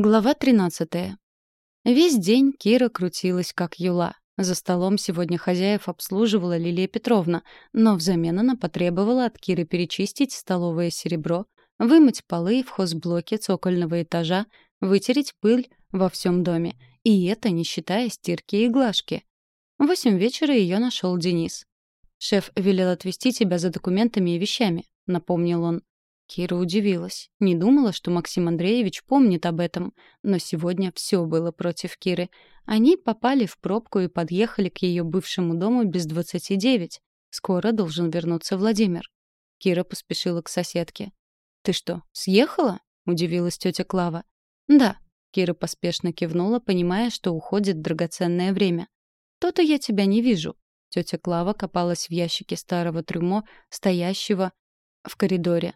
Глава 13. Весь день Кира крутилась как юла. За столом сегодня хозяев обслуживала Лилия Петровна, но взамен она потребовала от Киры перечистить столовое серебро, вымыть полы в хозблоке цокольного этажа, вытереть пыль во всем доме. И это не считая стирки и глажки. В восемь вечера ее нашел Денис. «Шеф велел отвезти тебя за документами и вещами», — напомнил он. Кира удивилась. Не думала, что Максим Андреевич помнит об этом. Но сегодня все было против Киры. Они попали в пробку и подъехали к ее бывшему дому без двадцати девять. Скоро должен вернуться Владимир. Кира поспешила к соседке. «Ты что, съехала?» — удивилась тетя Клава. «Да». Кира поспешно кивнула, понимая, что уходит драгоценное время. «То-то я тебя не вижу». Тетя Клава копалась в ящике старого трюмо, стоящего в коридоре.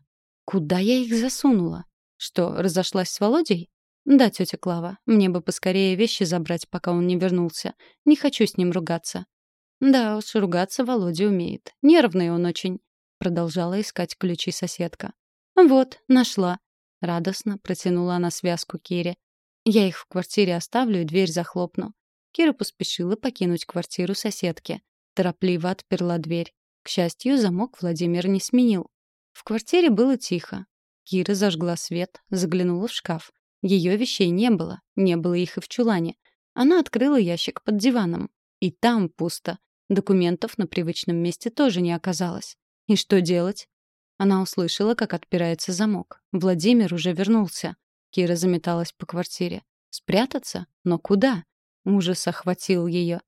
Куда я их засунула? Что, разошлась с Володей? Да, тетя Клава, мне бы поскорее вещи забрать, пока он не вернулся. Не хочу с ним ругаться. Да уж, ругаться Володя умеет. Нервный он очень. Продолжала искать ключи соседка. Вот, нашла. Радостно протянула она связку Кире. Я их в квартире оставлю и дверь захлопну. Кира поспешила покинуть квартиру соседки. Торопливо отперла дверь. К счастью, замок Владимир не сменил. В квартире было тихо. Кира зажгла свет, заглянула в шкаф. Ее вещей не было, не было их и в чулане. Она открыла ящик под диваном. И там пусто. Документов на привычном месте тоже не оказалось. И что делать? Она услышала, как отпирается замок. Владимир уже вернулся. Кира заметалась по квартире. Спрятаться? Но куда? Ужас охватил ее.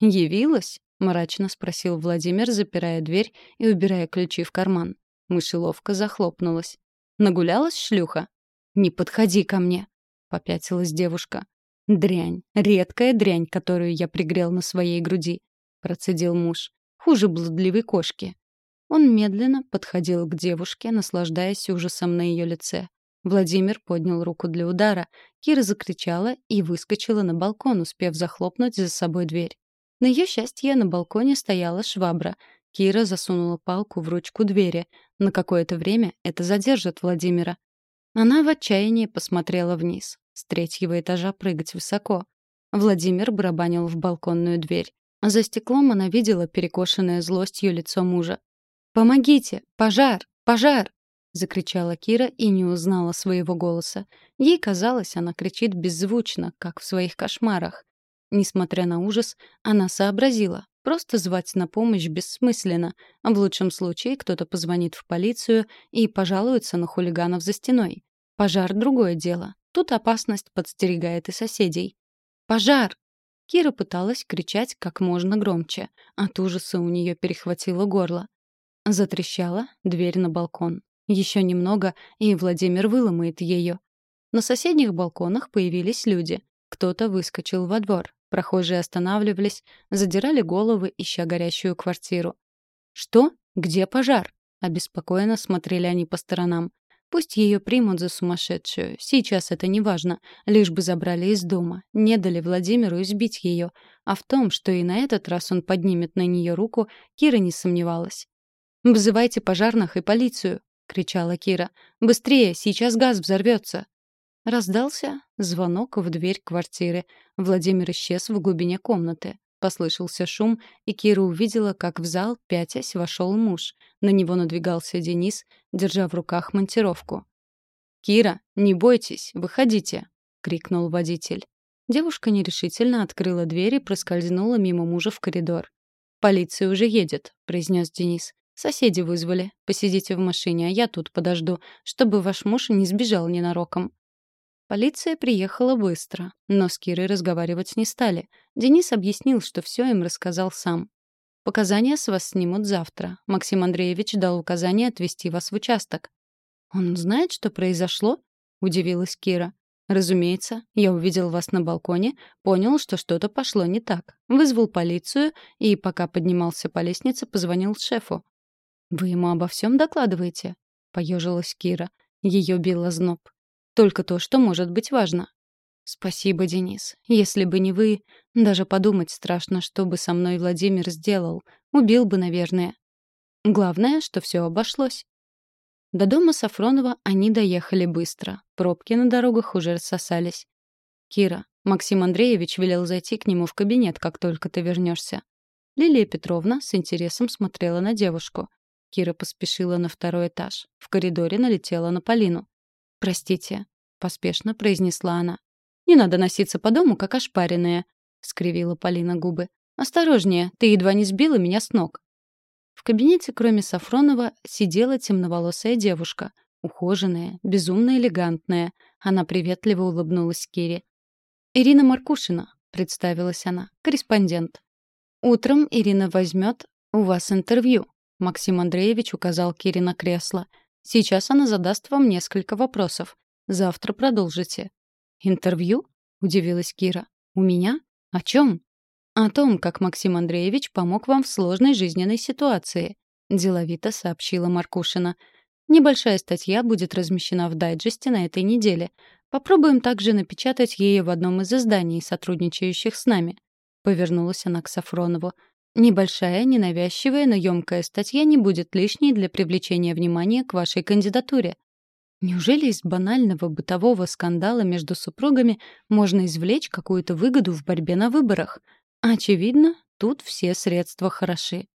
«Явилась?» — мрачно спросил Владимир, запирая дверь и убирая ключи в карман. Мышеловка захлопнулась. «Нагулялась шлюха?» «Не подходи ко мне!» — попятилась девушка. «Дрянь, редкая дрянь, которую я пригрел на своей груди», — процедил муж. «Хуже блудливой кошки». Он медленно подходил к девушке, наслаждаясь ужасом на ее лице. Владимир поднял руку для удара. Кира закричала и выскочила на балкон, успев захлопнуть за собой дверь. На ее счастье на балконе стояла швабра. Кира засунула палку в ручку двери. На какое-то время это задержит Владимира. Она в отчаянии посмотрела вниз. С третьего этажа прыгать высоко. Владимир барабанил в балконную дверь. За стеклом она видела перекошенное злостью лицо мужа. «Помогите! Пожар! Пожар!» — закричала Кира и не узнала своего голоса. Ей казалось, она кричит беззвучно, как в своих кошмарах. Несмотря на ужас, она сообразила. Просто звать на помощь бессмысленно. В лучшем случае кто-то позвонит в полицию и пожалуется на хулиганов за стеной. Пожар — другое дело. Тут опасность подстерегает и соседей. «Пожар!» Кира пыталась кричать как можно громче. От ужаса у нее перехватило горло. Затрещала дверь на балкон. Еще немного, и Владимир выломает ее. На соседних балконах появились люди. Кто-то выскочил во двор. Прохожие останавливались, задирали головы, ища горящую квартиру. «Что? Где пожар?» Обеспокоенно смотрели они по сторонам. Пусть ее примут за сумасшедшую. Сейчас это не важно. Лишь бы забрали из дома. Не дали Владимиру избить ее. А в том, что и на этот раз он поднимет на нее руку, Кира не сомневалась. «Вызывайте пожарных и полицию!» — кричала Кира. «Быстрее! Сейчас газ взорвется!» Раздался звонок в дверь квартиры. Владимир исчез в глубине комнаты. Послышался шум, и Кира увидела, как в зал, пятясь, вошел муж. На него надвигался Денис, держа в руках монтировку. «Кира, не бойтесь, выходите!» — крикнул водитель. Девушка нерешительно открыла дверь и проскользнула мимо мужа в коридор. «Полиция уже едет», — произнес Денис. «Соседи вызвали. Посидите в машине, а я тут подожду, чтобы ваш муж не сбежал ненароком». Полиция приехала быстро, но с Кирой разговаривать не стали. Денис объяснил, что все им рассказал сам. «Показания с вас снимут завтра. Максим Андреевич дал указание отвезти вас в участок». «Он знает, что произошло?» — удивилась Кира. «Разумеется. Я увидел вас на балконе, понял, что что-то пошло не так. Вызвал полицию и, пока поднимался по лестнице, позвонил шефу». «Вы ему обо всем докладываете?» — поежилась Кира. Ее била зноб. Только то, что может быть важно. Спасибо, Денис. Если бы не вы, даже подумать страшно, что бы со мной Владимир сделал. Убил бы, наверное. Главное, что все обошлось. До дома Сафронова они доехали быстро. Пробки на дорогах уже рассосались. «Кира, Максим Андреевич велел зайти к нему в кабинет, как только ты вернешься. Лилия Петровна с интересом смотрела на девушку. Кира поспешила на второй этаж. В коридоре налетела на Полину. «Простите», — поспешно произнесла она. «Не надо носиться по дому, как ошпаренная», — скривила Полина губы. «Осторожнее, ты едва не сбила меня с ног». В кабинете, кроме Сафронова, сидела темноволосая девушка. Ухоженная, безумно элегантная. Она приветливо улыбнулась Кире. «Ирина Маркушина», — представилась она, — «корреспондент». «Утром Ирина возьмет у вас интервью», — Максим Андреевич указал Кире на кресло. «Сейчас она задаст вам несколько вопросов. Завтра продолжите». «Интервью?» — удивилась Кира. «У меня? О чем?» «О том, как Максим Андреевич помог вам в сложной жизненной ситуации», — деловито сообщила Маркушина. «Небольшая статья будет размещена в дайджесте на этой неделе. Попробуем также напечатать ее в одном из изданий, сотрудничающих с нами. Повернулась она к Сафронову. Небольшая, ненавязчивая, но емкая статья не будет лишней для привлечения внимания к вашей кандидатуре. Неужели из банального бытового скандала между супругами можно извлечь какую-то выгоду в борьбе на выборах? Очевидно, тут все средства хороши.